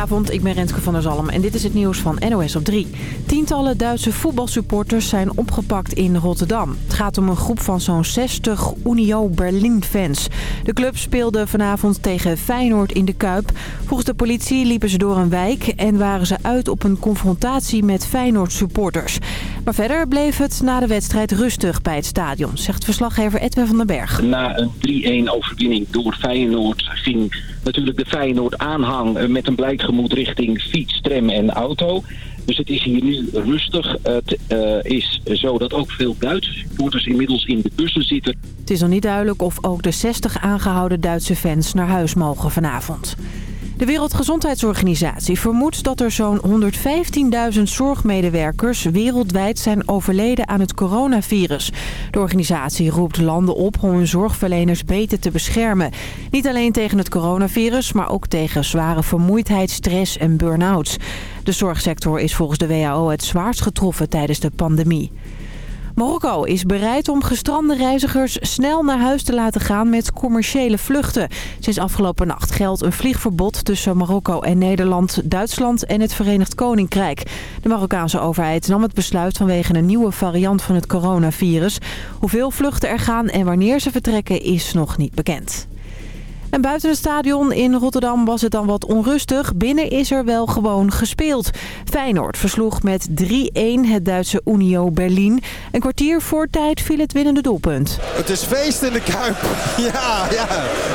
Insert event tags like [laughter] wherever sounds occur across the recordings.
Goedenavond, ik ben Rentke van der Zalm en dit is het nieuws van NOS op 3. Tientallen Duitse voetbalsupporters zijn opgepakt in Rotterdam. Het gaat om een groep van zo'n 60 Unio Berlin-fans. De club speelde vanavond tegen Feyenoord in de Kuip. Volgens de politie liepen ze door een wijk en waren ze uit op een confrontatie met Feyenoord-supporters. Maar verder bleef het na de wedstrijd rustig bij het stadion, zegt verslaggever Edwin van den Berg. Na een 3-1 overwinning door Feyenoord ging natuurlijk de Feyenoord aanhang met een blijkgemoed richting fiets, tram en auto. Dus het is hier nu rustig. Het uh, is zo dat ook veel Duitse supporters inmiddels in de bussen zitten. Het is nog niet duidelijk of ook de 60 aangehouden Duitse fans naar huis mogen vanavond. De Wereldgezondheidsorganisatie vermoedt dat er zo'n 115.000 zorgmedewerkers wereldwijd zijn overleden aan het coronavirus. De organisatie roept landen op om hun zorgverleners beter te beschermen. Niet alleen tegen het coronavirus, maar ook tegen zware vermoeidheid, stress en burn-outs. De zorgsector is volgens de WHO het zwaarst getroffen tijdens de pandemie. Marokko is bereid om gestrande reizigers snel naar huis te laten gaan met commerciële vluchten. Sinds afgelopen nacht geldt een vliegverbod tussen Marokko en Nederland, Duitsland en het Verenigd Koninkrijk. De Marokkaanse overheid nam het besluit vanwege een nieuwe variant van het coronavirus. Hoeveel vluchten er gaan en wanneer ze vertrekken is nog niet bekend. En buiten het stadion in Rotterdam was het dan wat onrustig. Binnen is er wel gewoon gespeeld. Feyenoord versloeg met 3-1 het Duitse Unio Berlin. Een kwartier voor tijd viel het winnende doelpunt. Het is feest in de Kuip. [laughs] Ja, ja.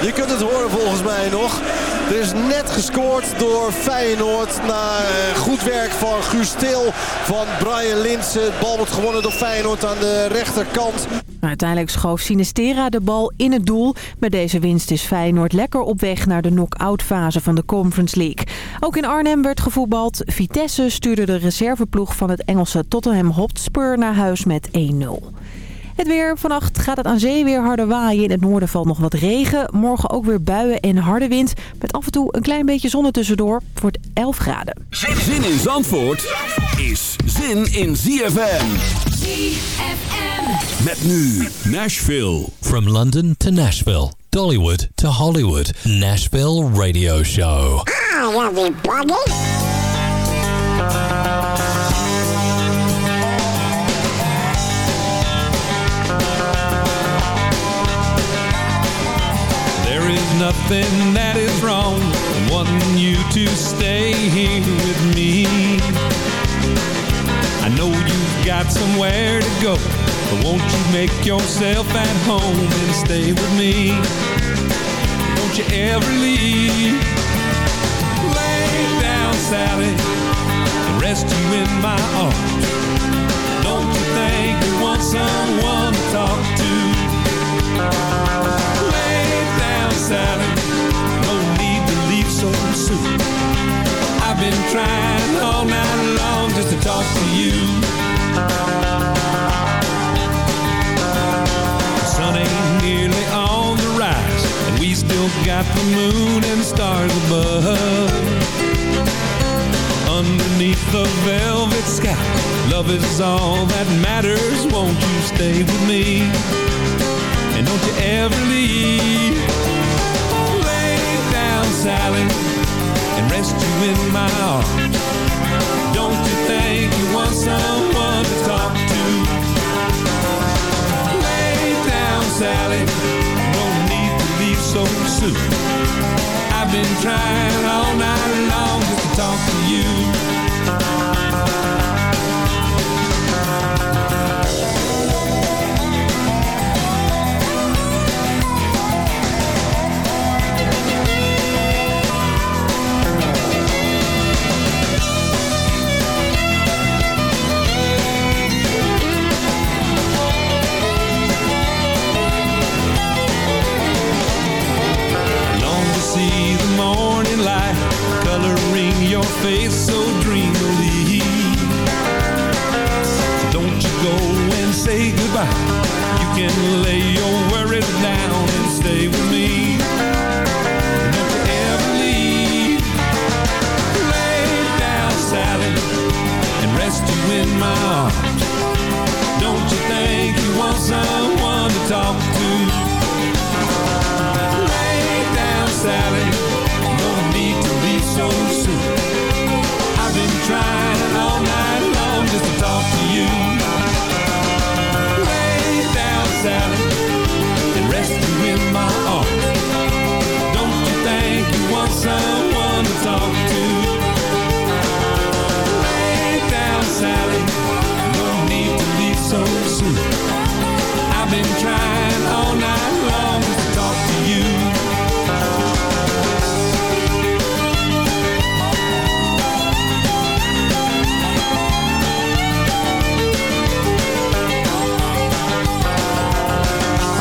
Je kunt het horen volgens mij nog. Er is net gescoord door Feyenoord na eh, goed werk van Guus Til, van Brian Linsen. Het bal wordt gewonnen door Feyenoord aan de rechterkant. Uiteindelijk schoof Sinistera de bal in het doel. Met deze winst is Feyenoord lekker op weg naar de knock-out fase van de Conference League. Ook in Arnhem werd gevoetbald. Vitesse stuurde de reserveploeg van het Engelse Tottenham Hotspur naar huis met 1-0. Het weer. Vannacht gaat het aan zee weer harder waaien. In het noorden valt nog wat regen. Morgen ook weer buien en harde wind. Met af en toe een klein beetje zon tussendoor. Het wordt 11 graden. Zin in Zandvoort is zin in ZFM. ZFM. Met nu Nashville. From London to Nashville. Dollywood to Hollywood. Nashville Radio Show. Ah, is nothing that is wrong in wanting you to stay here with me. I know you've got somewhere to go, but won't you make yourself at home and stay with me? Don't you ever leave. Lay down, Sally, and rest you in my arms. Don't you think you want someone to talk to? Sally. No need to leave so soon. I've been trying all night long just to talk to you. Sun ain't nearly on the rise, and we still got the moon and stars above. Underneath the velvet sky, love is all that matters. Won't you stay with me? And don't you ever leave Sally And rest you in my arms. Don't you think you want someone to talk to? Lay down, Sally. No need to leave so soon. I've been trying all night long Just to talk to you your face so dreamily. Don't you go and say goodbye. You can lay your worries down and stay with me. Don't you ever leave. Lay down, Sally And rest you in my arms. Don't you think you want someone to talk to? Lay down, Sally. No need to leave so soon. I've been trying all night long to talk to you.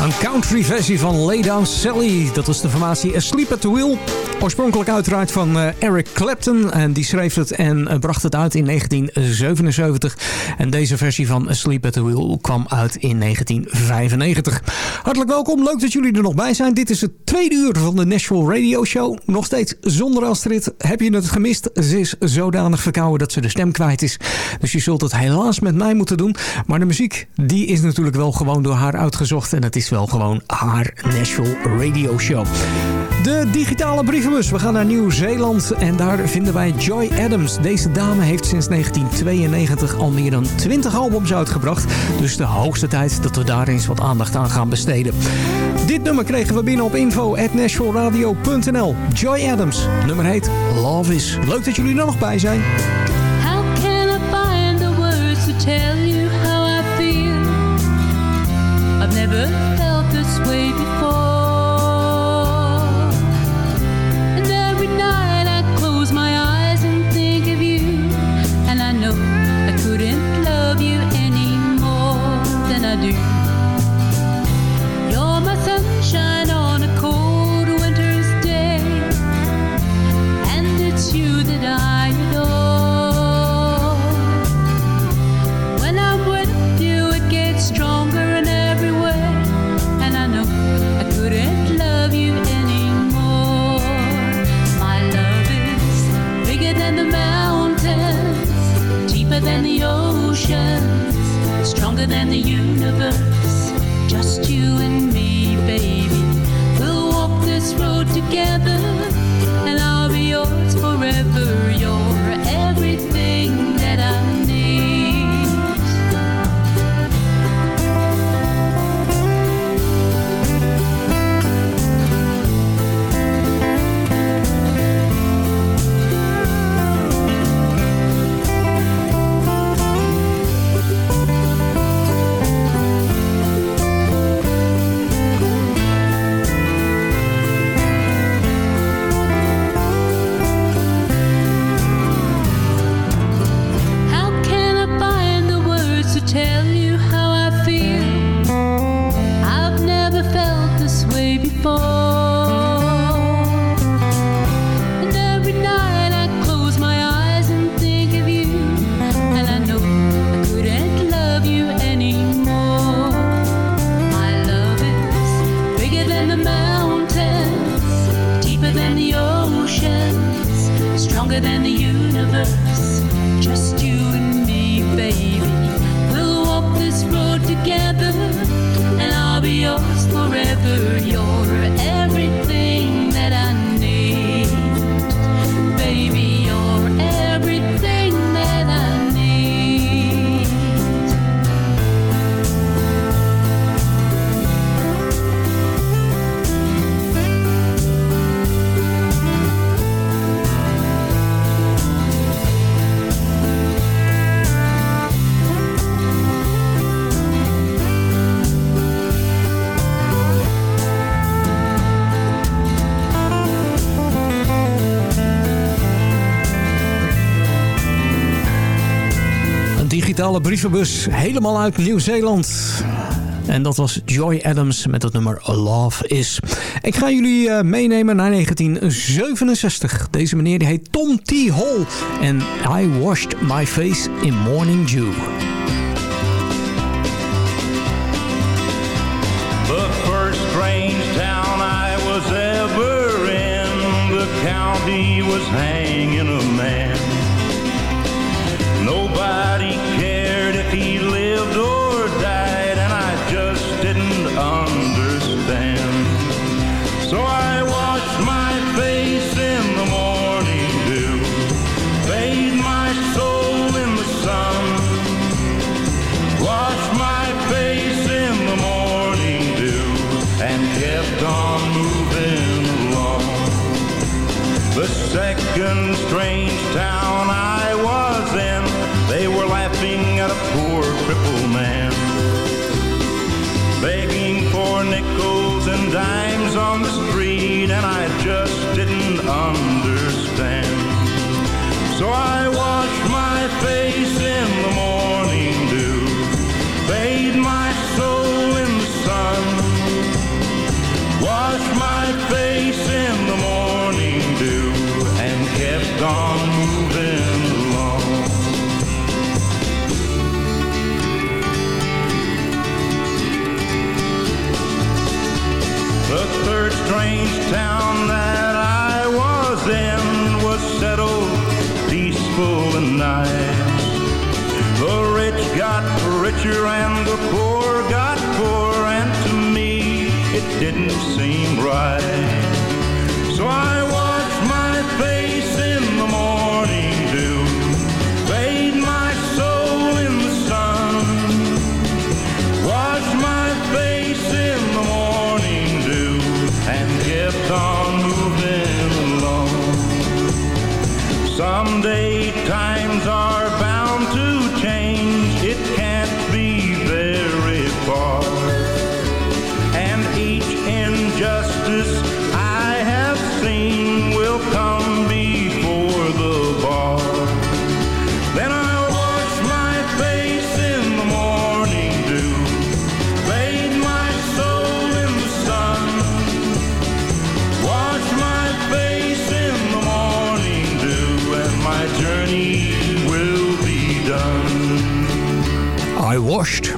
Een country versie van Lay Down Sally. Dat was de formatie Asleep at the Wheel. Oorspronkelijk uiteraard van eh, Eric Clapton. En die schreef het en eh, bracht het uit in 1977. En deze versie van Asleep at the Wheel kwam uit in 1995. Hartelijk welkom. Leuk dat jullie er nog bij zijn. Dit is het tweede uur van de Nashville Radio Show. Nog steeds zonder Astrid. Heb je het gemist? Ze is zodanig verkouden dat ze de stem kwijt is. Dus je zult het helaas met mij moeten doen. Maar de muziek, die is natuurlijk wel gewoon door haar uitgezocht. En het is wel gewoon haar Nashville Radio Show. De digitale brievenbus. We gaan naar Nieuw-Zeeland en daar vinden wij Joy Adams. Deze dame heeft sinds 1992 al meer dan 20 albums uitgebracht. Dus de hoogste tijd dat we daar eens wat aandacht aan gaan besteden. Dit nummer kregen we binnen op info.nashvilleradio.nl. Joy Adams. Nummer heet Love Is. Leuk dat jullie er nog bij zijn. How can I find the words to tell you how I feel? I've never felt this way. Deeper than the oceans, stronger than the universe. Just you and me, baby. We'll walk this road together, Digitale brievenbus helemaal uit Nieuw-Zeeland. En dat was Joy Adams met het nummer Love Is. Ik ga jullie eh, meenemen naar 1967. Deze meneer die heet Tom T. Hall. En I washed my face in morning dew. The first strange town I was ever in, the county was hanging a man. He lived or died, and I just didn't understand. So I washed my face in the morning dew, bathed my soul in the sun, washed my face in the morning dew, and kept on moving along. The second strange town and dimes on the street, and I just didn't understand. So I washed my face in the morning dew, bathed my soul in the sun, washed my face in the morning dew, and kept on moving third strange town that I was in was settled, peaceful and nice. The rich got richer and the poor got poor, and to me it didn't seem right. So I washed my face Someday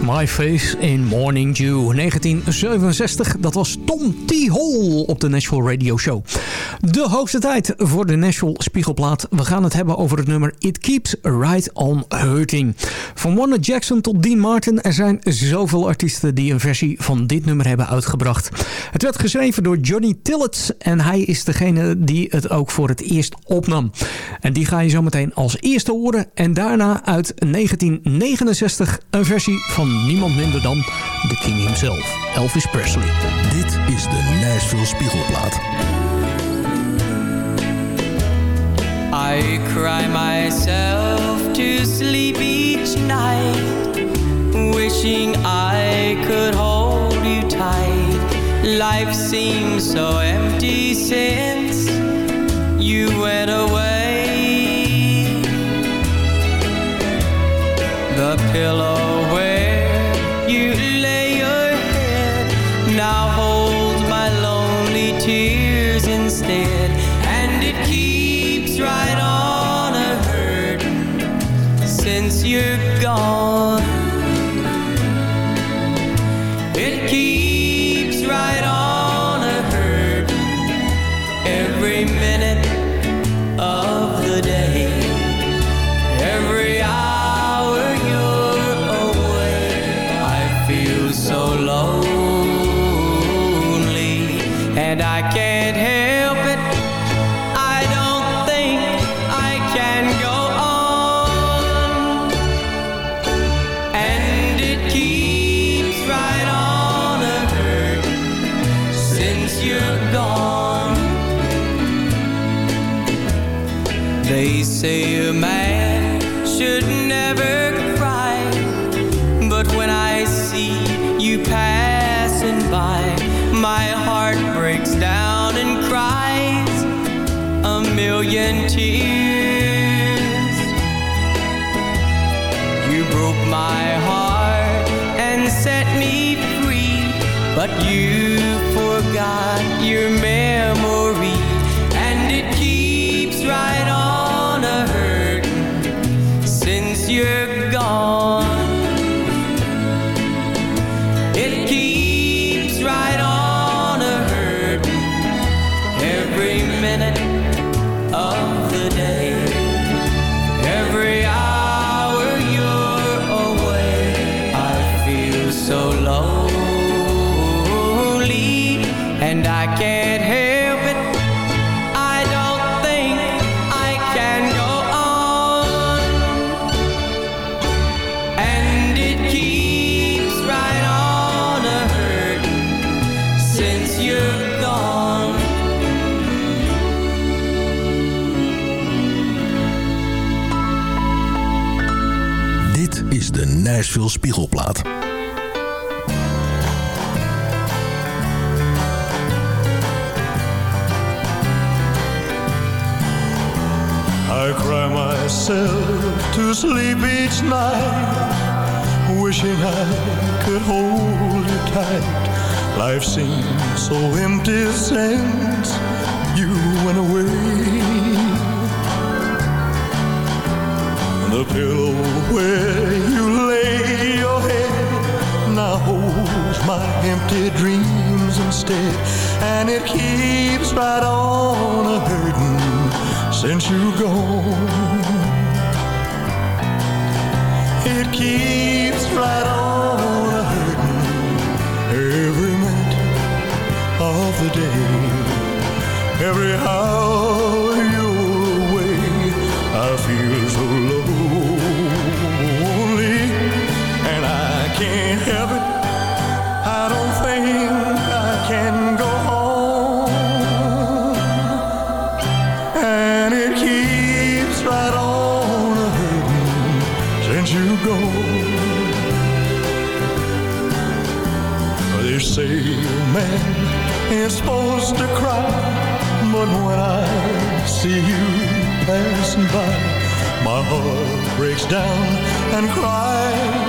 My Face in Morning Dew 1967. Dat was Tom T. Hall op de Nashville Radio Show. De hoogste tijd voor de Nashville Spiegelplaat. We gaan het hebben over het nummer It Keeps Right On Hurting. Van Warner Jackson tot Dean Martin. Er zijn zoveel artiesten die een versie van dit nummer hebben uitgebracht. Het werd geschreven door Johnny Tillett. En hij is degene die het ook voor het eerst opnam. En die ga je zo meteen als eerste horen. En daarna uit 1969 een versie van niemand minder dan de King himself, Elvis Presley. Dit is de Nashville Spiegelplaat. I cry myself to sleep each night, wishing I could hold you tight. Life seems so empty since you went away. The pillow where you lay your head now holds my lonely tears instead, million tears. You broke my heart and set me free, but you forgot your memory, and it keeps right on a hurting since you're Michiel Spiegelplaat. I cry myself to sleep each night Wishing I could hold you tight Life seems so empty since you went away The pillow where you I hold my empty dreams instead And it keeps right on a-hurting since you're gone It keeps right on a-hurting Every minute of the day Every hour you're away I feel Woman, when I see you passing by, my heart breaks down and cries.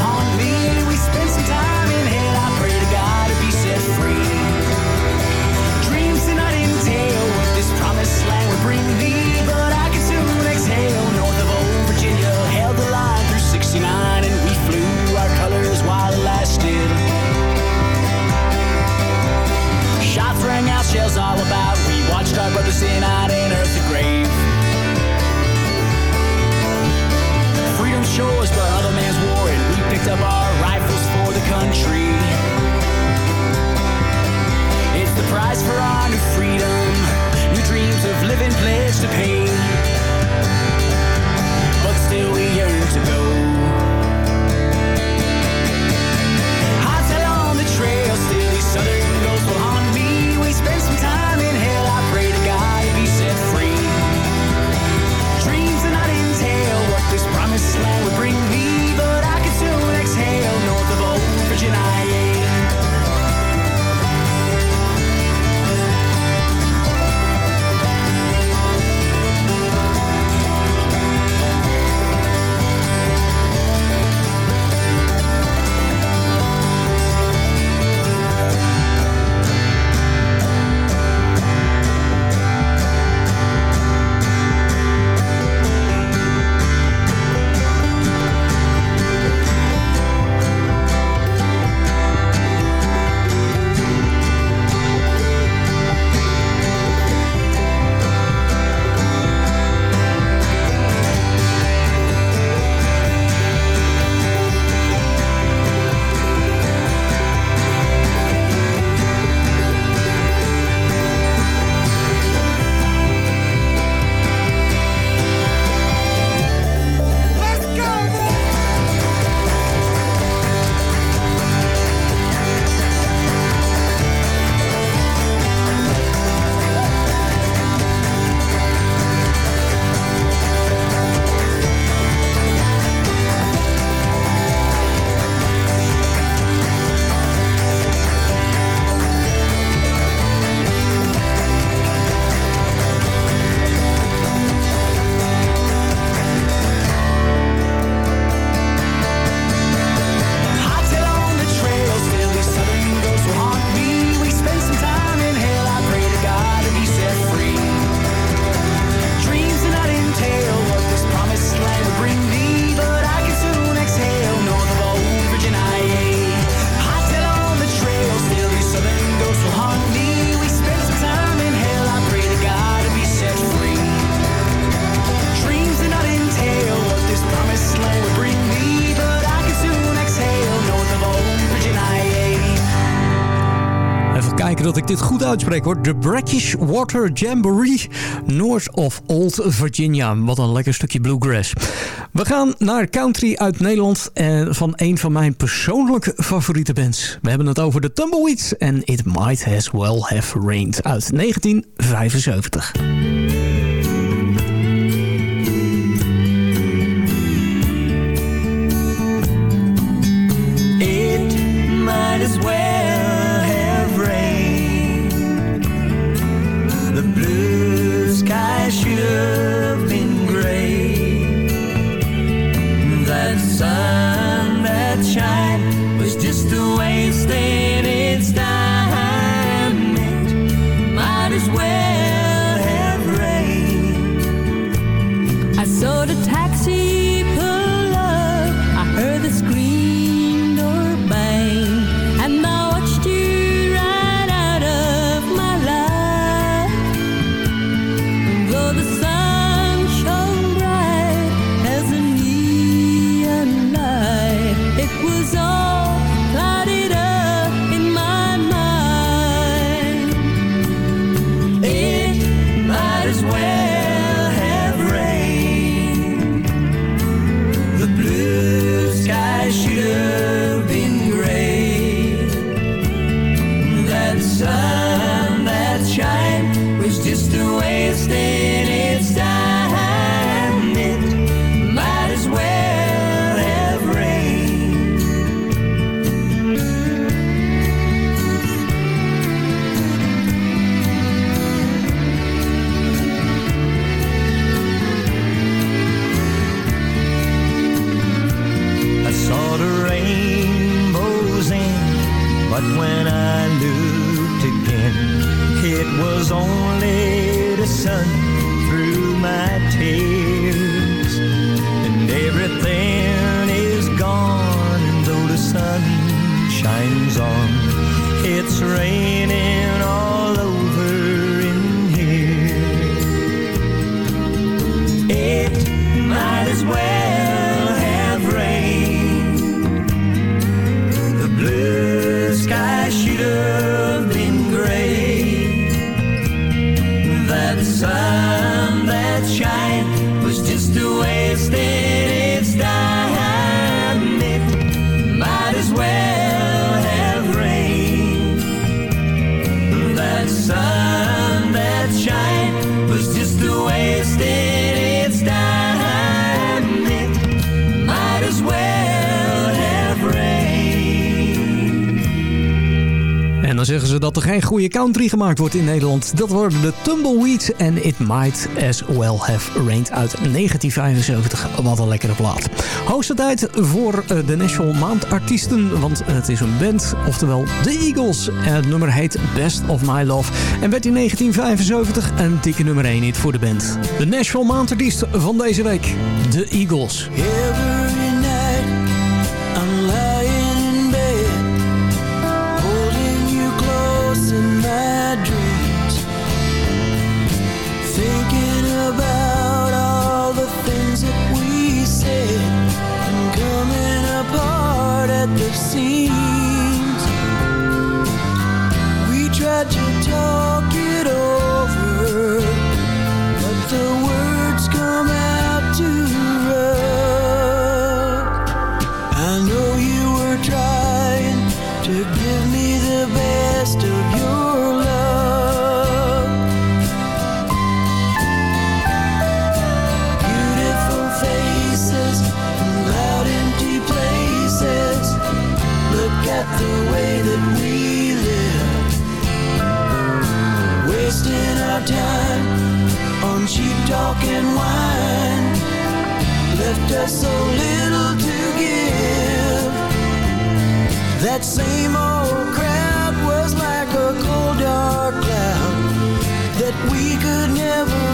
on uitspreek hoor. The Brackish Water Jamboree, North of Old Virginia. Wat een lekker stukje bluegrass. We gaan naar country uit Nederland en van een van mijn persoonlijke favoriete bands. We hebben het over de Tumbleweeds en It Might As Well Have Rained uit 1975. Have been gray. That sun zeggen ze dat er geen goede country gemaakt wordt in Nederland. Dat worden de Tumbleweeds en It Might As Well Have Rained uit 1975. Wat een lekkere plaat. Hoogste tijd voor eh, de National Maandartiesten, want het is een band, oftewel The Eagles. En het nummer heet Best of My Love en werd in 1975 een dikke nummer 1 hit voor de band. De National Maandartiest van deze week, The Eagles. Talk and wine. Left us so little to give. That same old crowd was like a cold dark cloud that we could never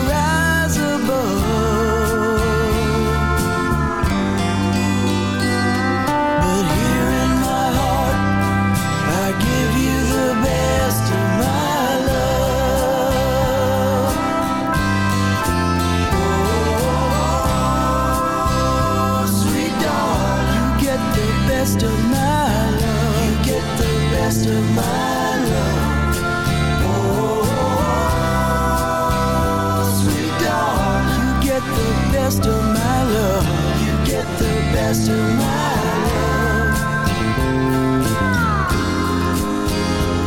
best of my love. You get the best of my love.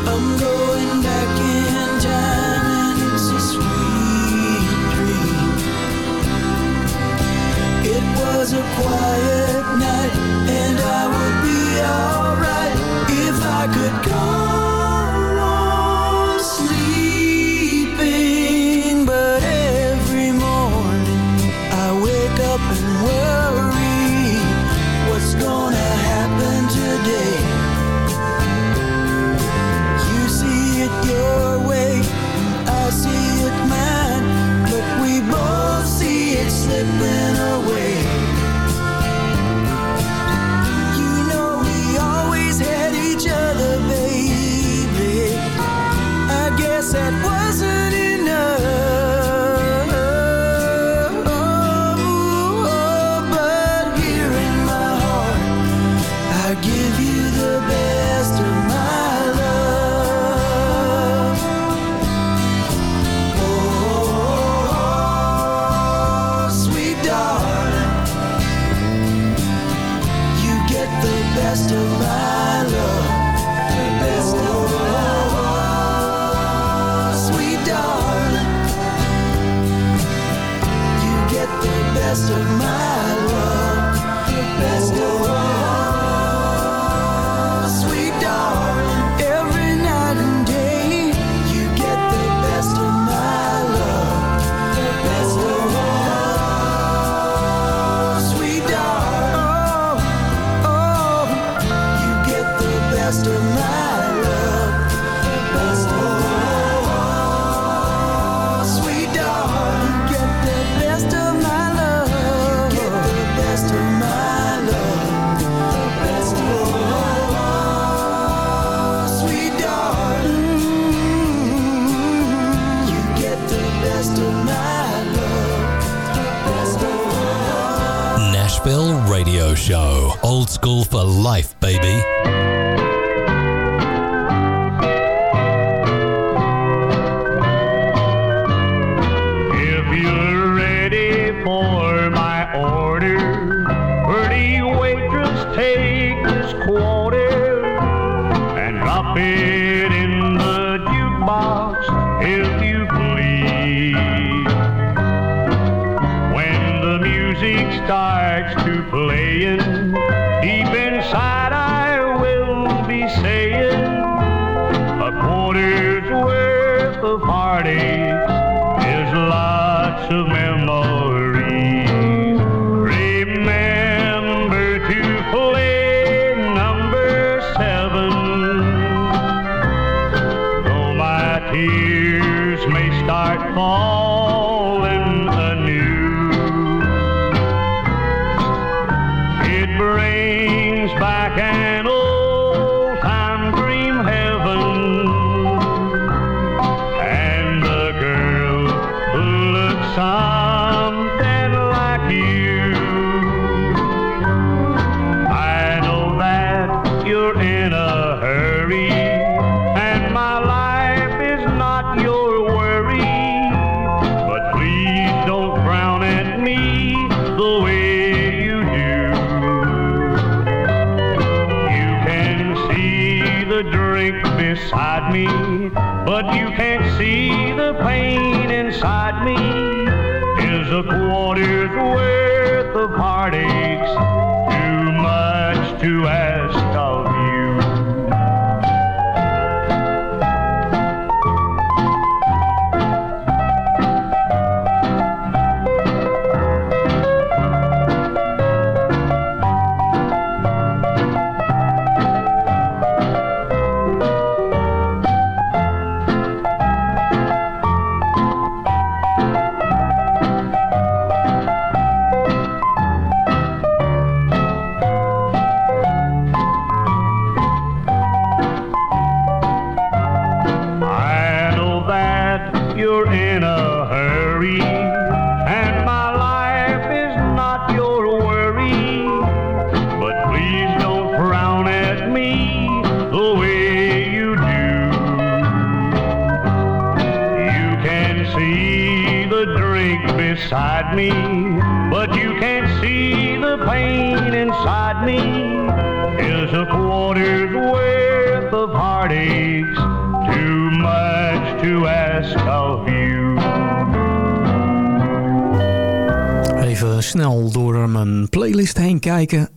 I'm going back in time, and it's a sweet dream. It was a quiet. sleep beside me, but you can't see the pain inside me is a quarter's worth of heartaches, too much to ask of you. Even snel door mijn playlist heen kijken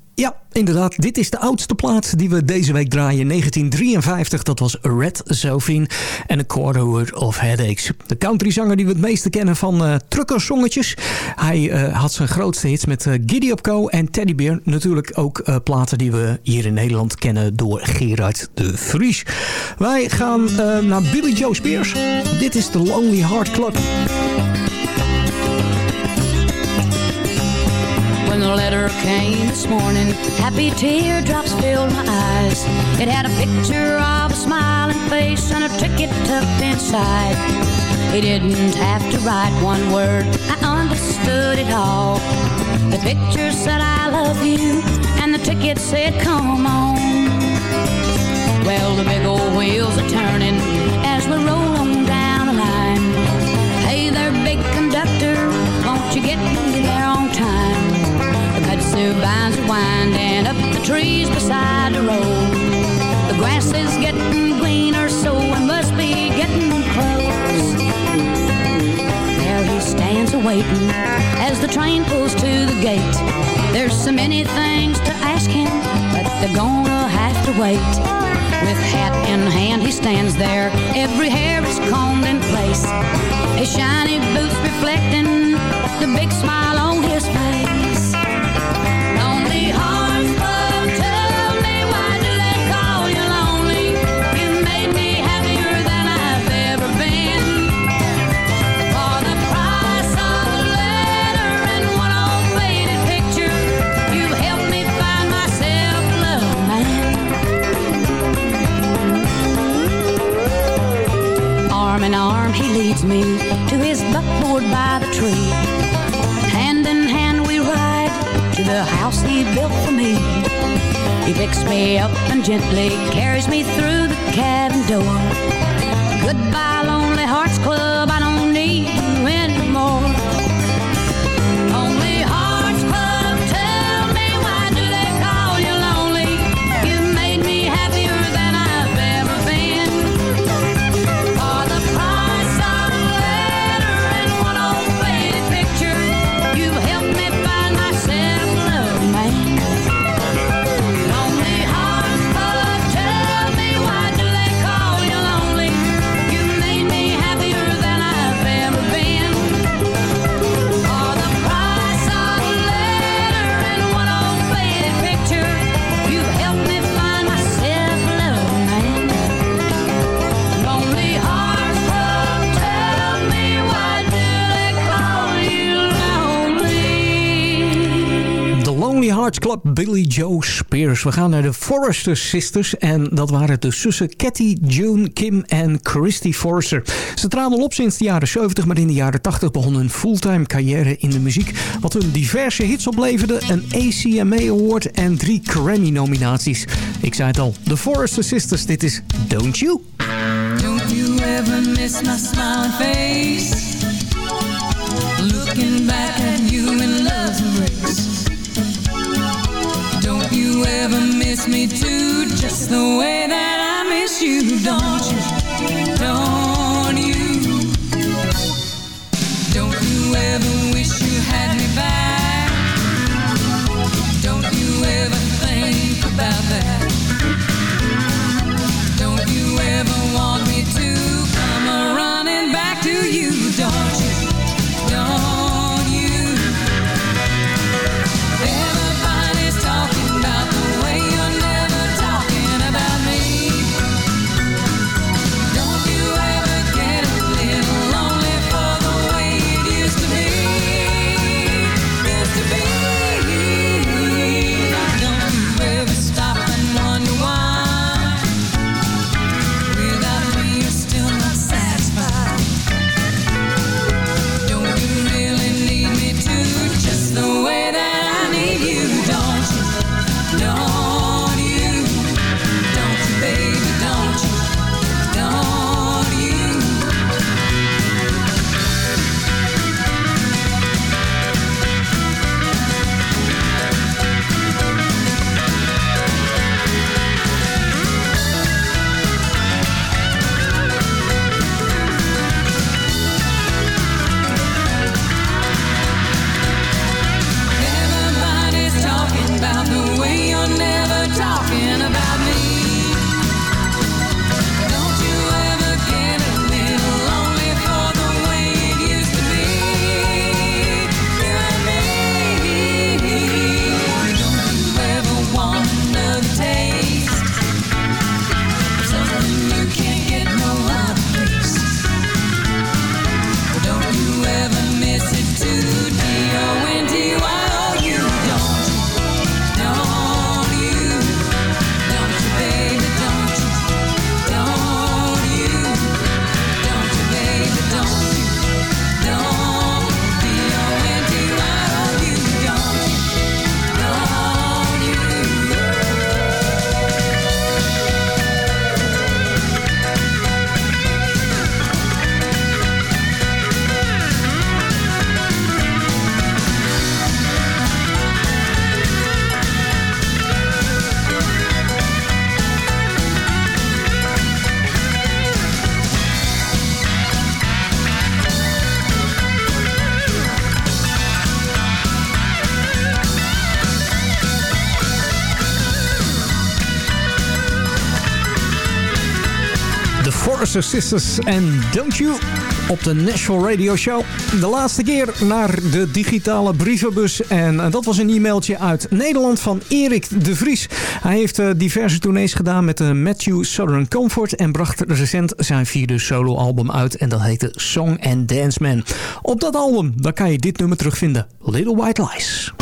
Inderdaad, dit is de oudste plaat die we deze week draaien. 1953, dat was Red Zofien en A Quarter of Headaches. De countryzanger die we het meeste kennen van uh, truckersongetjes. Hij uh, had zijn grootste hits met uh, Giddy Up Co en Teddy Bear. Natuurlijk ook platen die we hier in Nederland kennen door Gerard de Vries. Wij gaan naar Billy Joe Spears. Dit is de Lonely Heart Club. The letter came this morning, happy teardrops filled my eyes. It had a picture of a smiling face and a ticket tucked inside. He didn't have to write one word, I understood it all. The picture said, I love you, and the ticket said, come on. Well, the big old wheels are turning as we roll on down the line. Hey there, big conductor, won't you get me? Kudzu vines are winding up the trees beside the road. The grass is getting greener, so we must be getting close. There he stands awaiting as the train pulls to the gate. There's so many things to ask him, but they're gonna have to wait. With hat in hand, he stands there. Every hair is combed in place. His shiny boots reflecting the big smile on his face. Billy Joe Spears. We gaan naar de Forrester Sisters. En dat waren de zussen Cathy, June, Kim en Christy Forrester. Ze traden op sinds de jaren 70, maar in de jaren 80 begon hun fulltime carrière in de muziek. Wat hun diverse hits opleverde, een ACMA Award en drie Grammy-nominaties. Ik zei het al, de Forrester Sisters, dit is Don't You. Don't you ever miss my smiling face? Looking back at you in love's embrace. You ever miss me too? Just the way that I miss you, don't you? Don't you? Don't you ever Sisters en Don't You op de National Radio Show. De laatste keer naar de digitale brievenbus. En eh, dat was een e-mailtje uit Nederland van Erik de Vries. Hij heeft eh, diverse tournees gedaan met de Matthew Southern Comfort... en bracht recent zijn vierde soloalbum uit. En dat heette Song and Dance Man. Op dat album daar kan je dit nummer terugvinden. Little White Lies.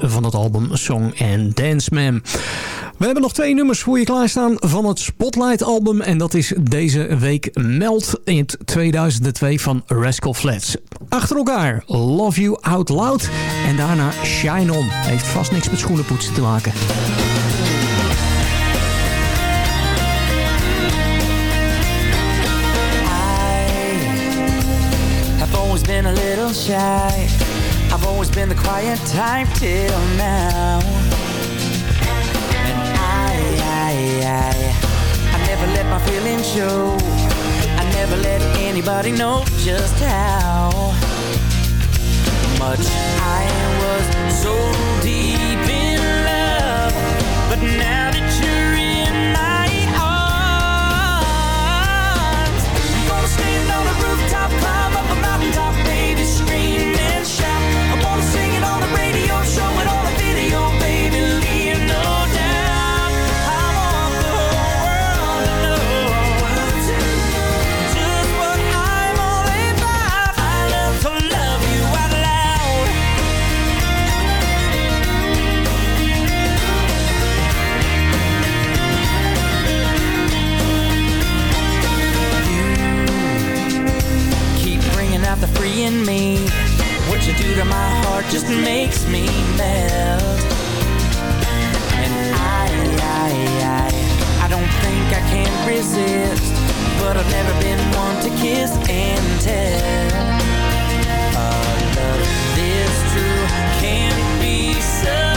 van het album Song and Dance Man. We hebben nog twee nummers voor je klaarstaan van het Spotlight album. En dat is deze week Meld in 2002 van Rascal Flats. Achter elkaar Love You Out Loud en daarna Shine On. Heeft vast niks met schoenenpoetsen te maken. I have always been a little shy always been the quiet type till now. And I, I, I, I never let my feelings show. I never let anybody know just how much I was so deep in. in me. What you do to my heart just makes me melt. And I, I, I, I don't think I can resist But I've never been one to kiss and tell. Our love this true can't be so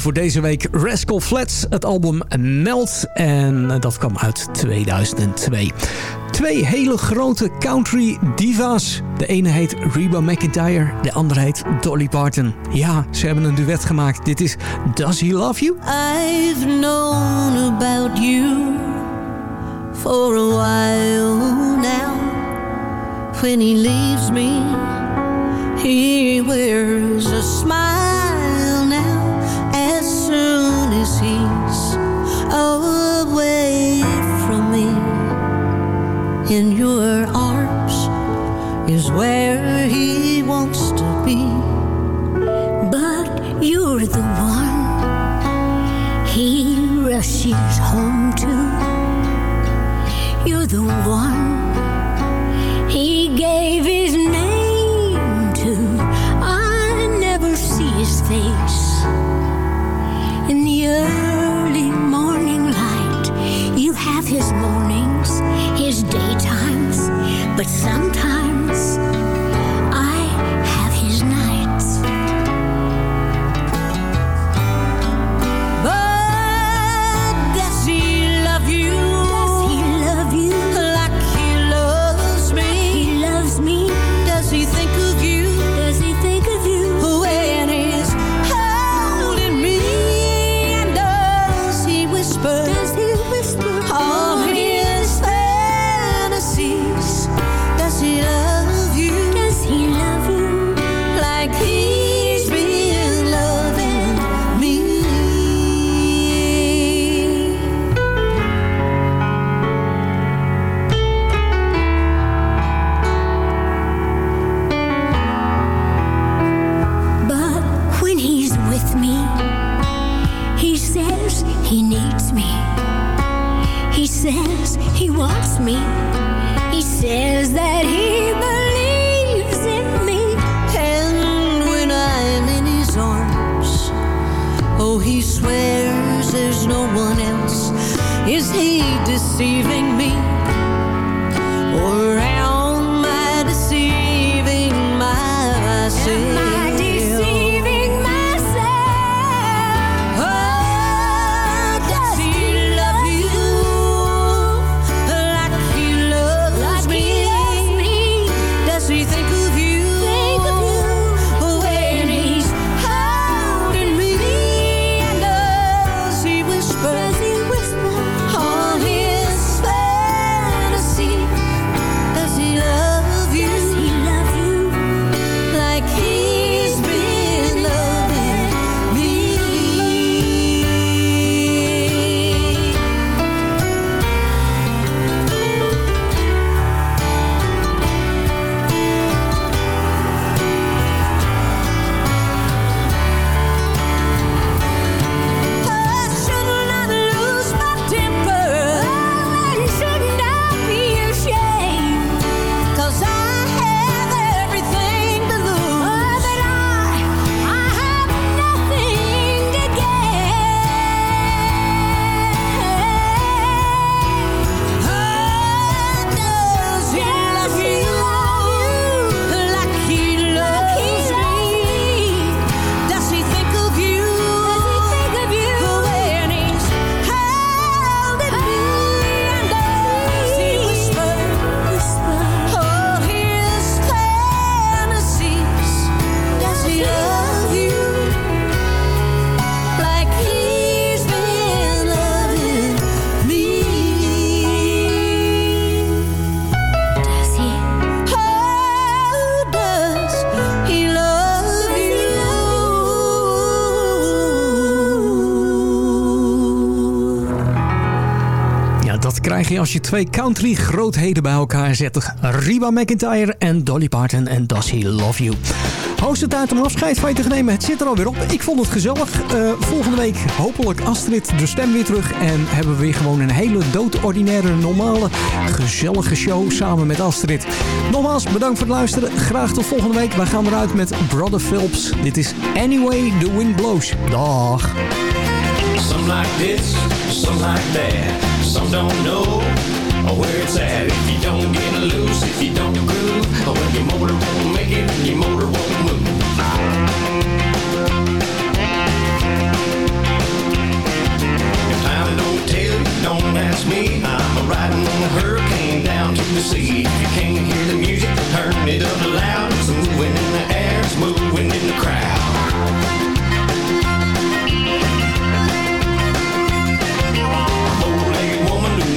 voor deze week Rascal Flats, het album Melt. En dat kwam uit 2002. Twee hele grote country diva's. De ene heet Reba McIntyre, de andere heet Dolly Parton. Ja, ze hebben een duet gemaakt. Dit is Does He Love You? I've known about you for a while now. When he leaves me, he wears a smile. in your arms is where he wants to be. But you're the one he rushes home to. You're the one he gave his name to. I never see his face in the early morning light. You have his morning but sometimes als je twee country grootheden bij elkaar zet. Reba McIntyre en Dolly Parton en Does He Love You. Hoogste tijd om afscheid van je te nemen. Het zit er alweer op. Ik vond het gezellig. Eh, volgende week hopelijk Astrid de stem weer terug. En hebben we weer gewoon een hele doodordinaire, normale, gezellige show samen met Astrid. Nogmaals, bedankt voor het luisteren. Graag tot volgende week. Wij gaan eruit met Brother Phelps. Dit is Anyway the Wind Blows. Dag. Some like this, some like that. Some don't know where it's at. If you don't get loose, if you don't groove, well, your motor won't make it, your motor won't move. If time don't tell you, don't ask me. I'm riding on a hurricane down to the sea. If you can't hear the music, turn it up loud. It's moving in the air, it's moving in the crowd.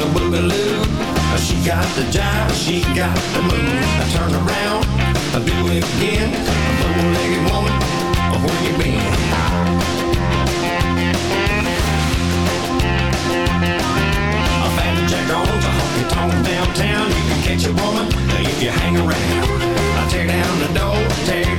A boogaloo. She got the jive, she got the move. I turn around, I do it again. Bow-legged woman, where you been? A fat jack on a honky tonk downtown. You can catch a woman if you hang around. I tear down the door, tear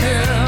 girl